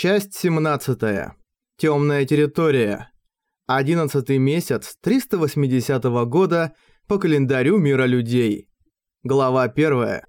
Часть 17. Темная территория. 11 месяц 380 года по календарю мира людей. Глава 1.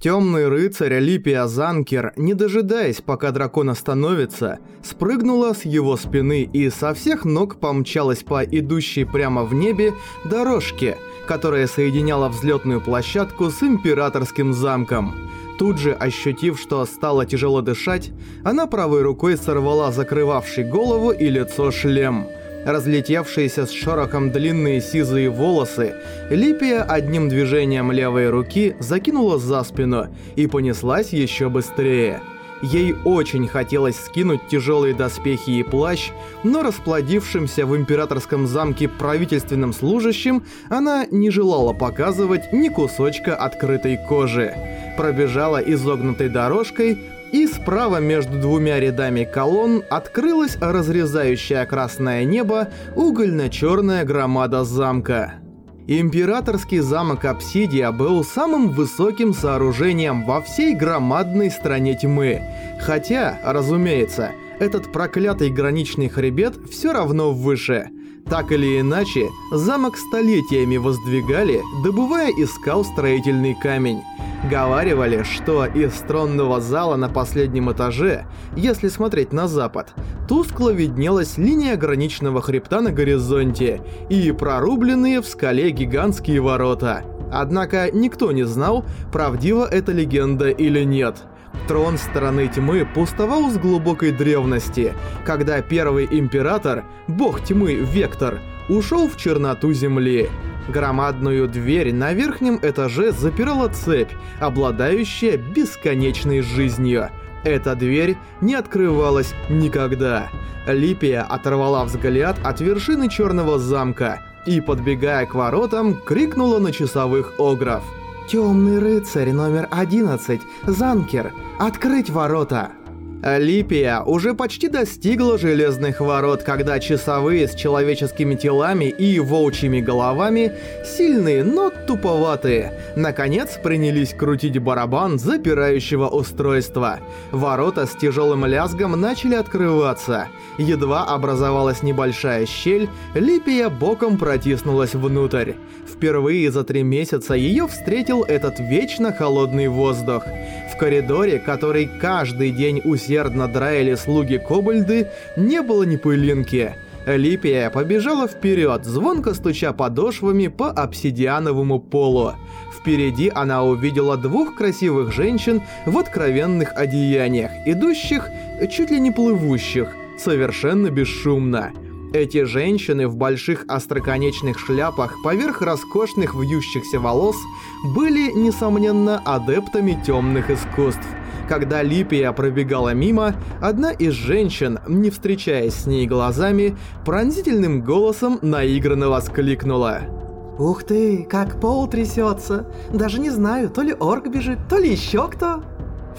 Темный рыцарь Липия Занкер, не дожидаясь, пока дракон остановится, спрыгнула с его спины и со всех ног помчалась по идущей прямо в небе дорожке, которая соединяла взлетную площадку с императорским замком. Тут же, ощутив, что стало тяжело дышать, она правой рукой сорвала закрывавший голову и лицо шлем. Разлетевшиеся с шорохом длинные сизые волосы, Липия одним движением левой руки закинула за спину и понеслась еще быстрее. Ей очень хотелось скинуть тяжелые доспехи и плащ, но расплодившимся в императорском замке правительственным служащим она не желала показывать ни кусочка открытой кожи. Пробежала изогнутой дорожкой, и справа между двумя рядами колонн открылась разрезающая красное небо угольно-черная громада замка. Императорский замок Апсидия был самым высоким сооружением во всей громадной стране тьмы. Хотя, разумеется, этот проклятый граничный хребет все равно выше. Так или иначе, замок столетиями воздвигали, добывая из скал строительный камень. Говаривали, что из тронного зала на последнем этаже, если смотреть на запад, тускло виднелась линия граничного хребта на горизонте и прорубленные в скале гигантские ворота. Однако никто не знал, правдива эта легенда или нет. Трон Стороны Тьмы пустовал с глубокой древности, когда первый император, бог тьмы Вектор, ушел в черноту Земли. Громадную дверь на верхнем этаже запирала цепь, обладающая бесконечной жизнью. Эта дверь не открывалась никогда. Липия оторвала взгляд от вершины черного замка и, подбегая к воротам, крикнула на часовых огров. «Темный рыцарь номер 11, Занкер, открыть ворота!» Липия уже почти достигла железных ворот, когда часовые с человеческими телами и волчьими головами, сильные, но туповатые, наконец принялись крутить барабан запирающего устройства. Ворота с тяжелым лязгом начали открываться. Едва образовалась небольшая щель, Липия боком протиснулась внутрь. Впервые за три месяца ее встретил этот вечно холодный воздух. В коридоре, который каждый день усердно драили слуги-кобальды, не было ни пылинки. Липия побежала вперед, звонко стуча подошвами по обсидиановому полу. Впереди она увидела двух красивых женщин в откровенных одеяниях, идущих, чуть ли не плывущих, совершенно бесшумно. Эти женщины в больших остроконечных шляпах поверх роскошных вьющихся волос были, несомненно, адептами темных искусств. Когда Липия пробегала мимо, одна из женщин, не встречаясь с ней глазами, пронзительным голосом наигранно воскликнула. «Ух ты, как пол трясется! Даже не знаю, то ли орк бежит, то ли еще кто!»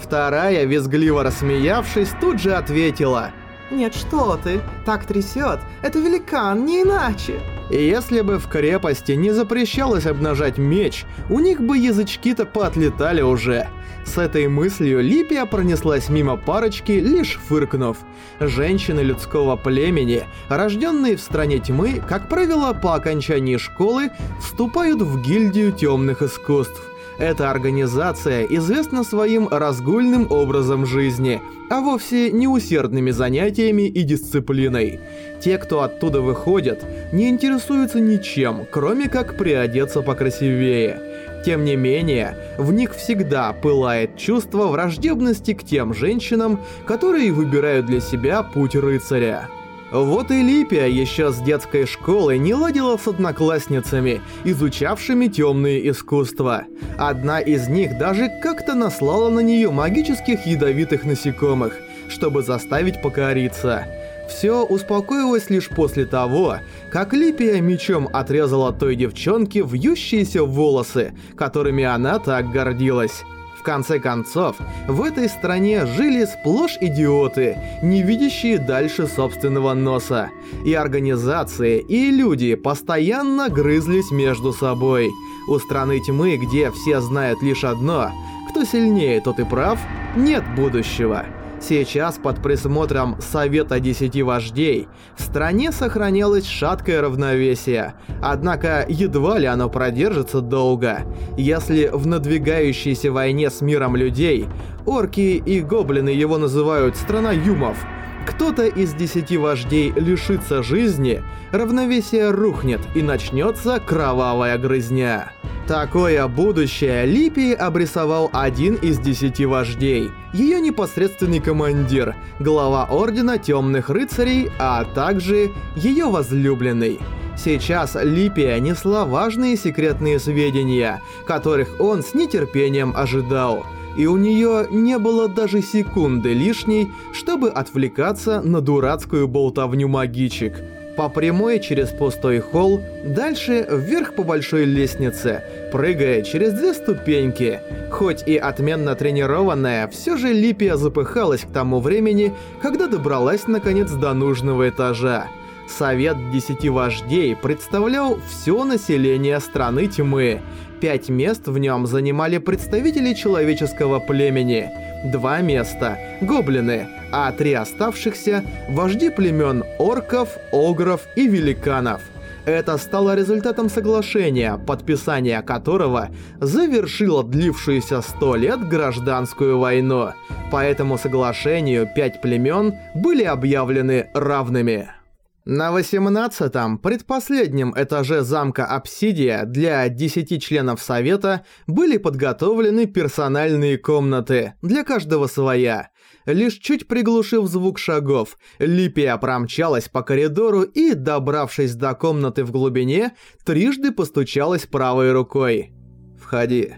Вторая, визгливо рассмеявшись, тут же ответила – «Нет, что ты, так трясет, это великан, не иначе!» И если бы в крепости не запрещалось обнажать меч, у них бы язычки-то поотлетали уже. С этой мыслью Липия пронеслась мимо парочки, лишь фыркнув. Женщины людского племени, рожденные в стране тьмы, как правило, по окончании школы, вступают в гильдию темных искусств. Эта организация известна своим разгульным образом жизни, а вовсе не усердными занятиями и дисциплиной. Те, кто оттуда выходят, не интересуются ничем, кроме как приодеться покрасивее. Тем не менее, в них всегда пылает чувство враждебности к тем женщинам, которые выбирают для себя путь рыцаря. Вот и Липия еще с детской школы не ладила с одноклассницами, изучавшими темные искусства. Одна из них даже как-то наслала на нее магических ядовитых насекомых, чтобы заставить покориться. Все успокоилось лишь после того, как Липия мечом отрезала той девчонке вьющиеся волосы, которыми она так гордилась. В конце концов, в этой стране жили сплошь идиоты, не видящие дальше собственного носа. И организации, и люди постоянно грызлись между собой. У страны тьмы, где все знают лишь одно, кто сильнее, тот и прав, нет будущего. Сейчас под присмотром Совета Десяти Вождей в стране сохранялось шаткое равновесие, однако едва ли оно продержится долго, если в надвигающейся войне с миром людей орки и гоблины его называют «страна юмов», кто-то из десяти вождей лишится жизни, равновесие рухнет и начнется кровавая грызня. Такое будущее Липии обрисовал один из десяти вождей, ее непосредственный командир, глава Ордена Темных Рыцарей, а также ее возлюбленный. Сейчас Липия несла важные секретные сведения, которых он с нетерпением ожидал – и у нее не было даже секунды лишней, чтобы отвлекаться на дурацкую болтовню магичек. По прямой через пустой холл, дальше вверх по большой лестнице, прыгая через две ступеньки. Хоть и отменно тренированная, все же Липия запыхалась к тому времени, когда добралась наконец до нужного этажа. Совет Десяти Вождей представлял все население Страны Тьмы. Пять мест в нем занимали представители человеческого племени. Два места — гоблины, а три оставшихся — вожди племен орков, огров и великанов. Это стало результатом соглашения, подписание которого завершило длившуюся сто лет гражданскую войну. По этому соглашению пять племен были объявлены равными. На 18-м, предпоследнем этаже замка Апсидия для 10 членов совета были подготовлены персональные комнаты, для каждого своя. Лишь чуть приглушив звук шагов, Липия промчалась по коридору и, добравшись до комнаты в глубине, трижды постучалась правой рукой. «Входи».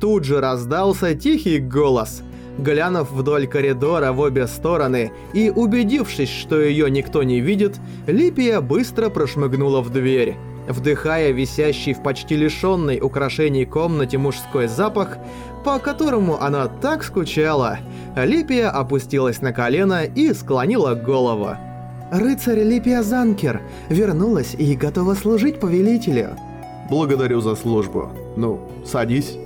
Тут же раздался тихий голос – Глянув вдоль коридора в обе стороны и убедившись, что ее никто не видит, Липия быстро прошмыгнула в дверь. Вдыхая висящий в почти лишенной украшений комнате мужской запах, по которому она так скучала, Липия опустилась на колено и склонила голову. «Рыцарь Липия Занкер вернулась и готова служить повелителю». «Благодарю за службу. Ну, садись».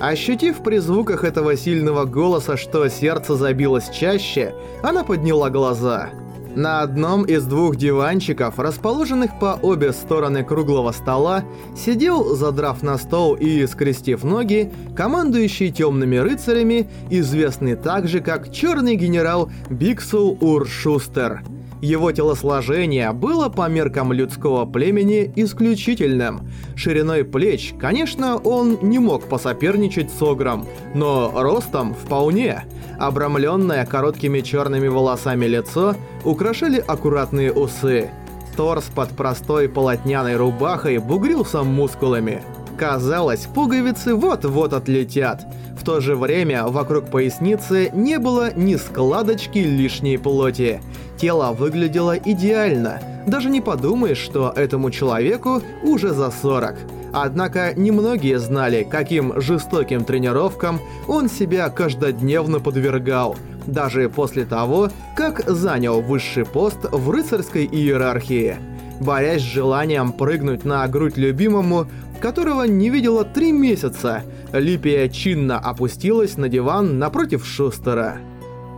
Ощутив при звуках этого сильного голоса, что сердце забилось чаще, она подняла глаза. На одном из двух диванчиков, расположенных по обе стороны круглого стола, сидел, задрав на стол и скрестив ноги, командующий темными рыцарями, известный также как черный генерал Биксул Ур Шустер – его телосложение было по меркам людского племени исключительным. Шириной плеч, конечно, он не мог посоперничать с Огром, но ростом вполне. Обрамленное короткими черными волосами лицо украшали аккуратные усы. Торс под простой полотняной рубахой бугрился мускулами. Казалось, пуговицы вот-вот отлетят. В то же время вокруг поясницы не было ни складочки лишней плоти. Тело выглядело идеально. Даже не подумаешь, что этому человеку уже за 40. Однако немногие знали, каким жестоким тренировкам он себя каждодневно подвергал, даже после того, как занял высший пост в рыцарской иерархии. Борясь с желанием прыгнуть на грудь любимому, которого не видела три месяца, Липия чинно опустилась на диван напротив Шустера.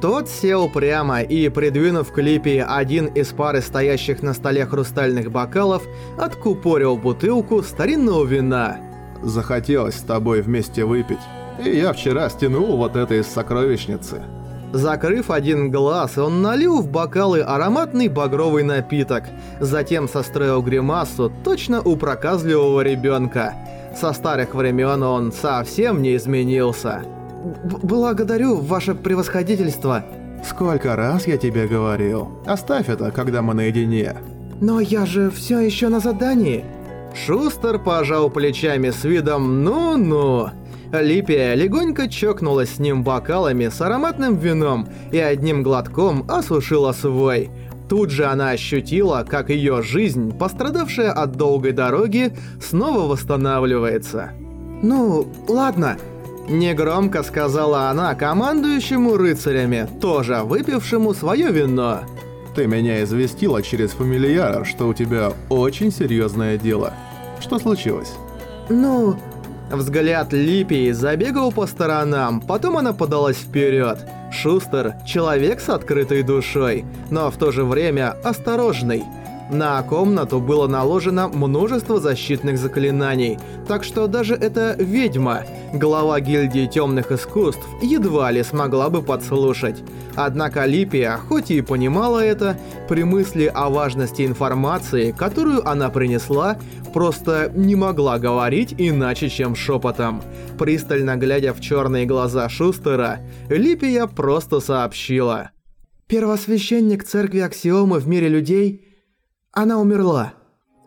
Тот сел прямо и, придвинув к Липии один из пары стоящих на столе хрустальных бокалов, откупорил бутылку старинного вина. «Захотелось с тобой вместе выпить, и я вчера стянул вот это из сокровищницы». Закрыв один глаз, он налил в бокалы ароматный багровый напиток, затем состроил гримасу точно у проказливого ребенка. Со старых времен он совсем не изменился. «Благодарю, ваше превосходительство». «Сколько раз я тебе говорил? Оставь это, когда мы наедине». «Но я же все еще на задании». Шустер пожал плечами с видом «ну-ну». Липия легонько чокнулась с ним бокалами с ароматным вином и одним глотком осушила свой. Тут же она ощутила, как ее жизнь, пострадавшая от долгой дороги, снова восстанавливается. «Ну, ладно», Негромко сказала она командующему рыцарями, тоже выпившему свое вино. «Ты меня известила через фамильяра, что у тебя очень серьезное дело. Что случилось?» «Ну...» Взгляд Липии забегал по сторонам, потом она подалась вперед. Шустер – человек с открытой душой, но в то же время осторожный. На комнату было наложено множество защитных заклинаний, так что даже эта ведьма, глава гильдии темных искусств, едва ли смогла бы подслушать. Однако Липия, хоть и понимала это, при мысли о важности информации, которую она принесла, просто не могла говорить иначе, чем шепотом. Пристально глядя в черные глаза Шустера, Липия просто сообщила. «Первосвященник церкви Аксиомы в мире людей...» Она умерла.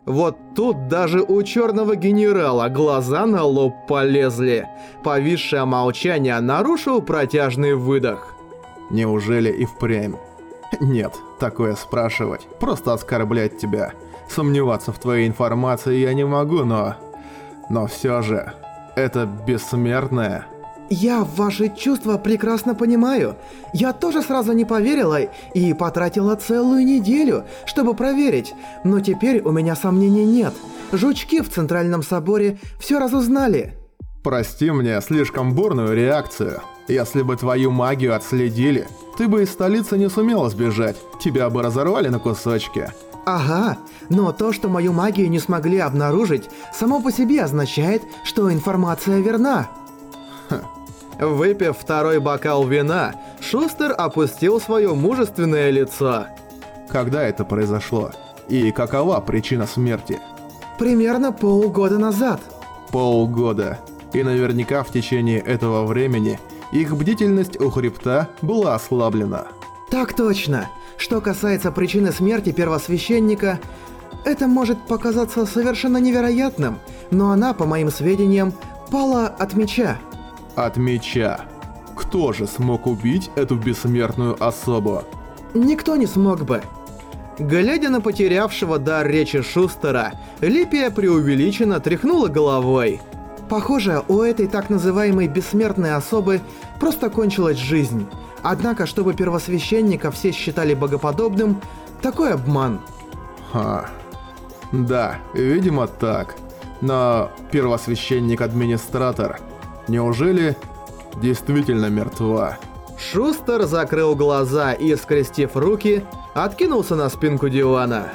Вот тут даже у черного генерала глаза на лоб полезли. Повисшее молчание нарушил протяжный выдох. Неужели и впрямь? Нет, такое спрашивать. Просто оскорблять тебя. Сомневаться в твоей информации я не могу, но... Но все же... Это бессмертная... Я ваши чувства прекрасно понимаю. Я тоже сразу не поверила и потратила целую неделю, чтобы проверить, но теперь у меня сомнений нет. Жучки в Центральном Соборе все разузнали. Прости мне слишком бурную реакцию. Если бы твою магию отследили, ты бы из столицы не сумела сбежать, тебя бы разорвали на кусочки. Ага, но то, что мою магию не смогли обнаружить, само по себе означает, что информация верна. Выпив второй бокал вина, Шустер опустил свое мужественное лицо. Когда это произошло? И какова причина смерти? Примерно полгода назад. Полгода. И наверняка в течение этого времени их бдительность у хребта была ослаблена. Так точно. Что касается причины смерти первосвященника, это может показаться совершенно невероятным, но она, по моим сведениям, пала от меча. От меча. Кто же смог убить эту бессмертную особу? Никто не смог бы. Глядя на потерявшего дар речи Шустера, Липия преувеличенно тряхнула головой. Похоже, у этой так называемой бессмертной особы просто кончилась жизнь. Однако, чтобы первосвященника все считали богоподобным, такой обман. Ха. Да, видимо так. Но первосвященник-администратор Неужели действительно мертва? Шустер закрыл глаза и, скрестив руки, откинулся на спинку дивана.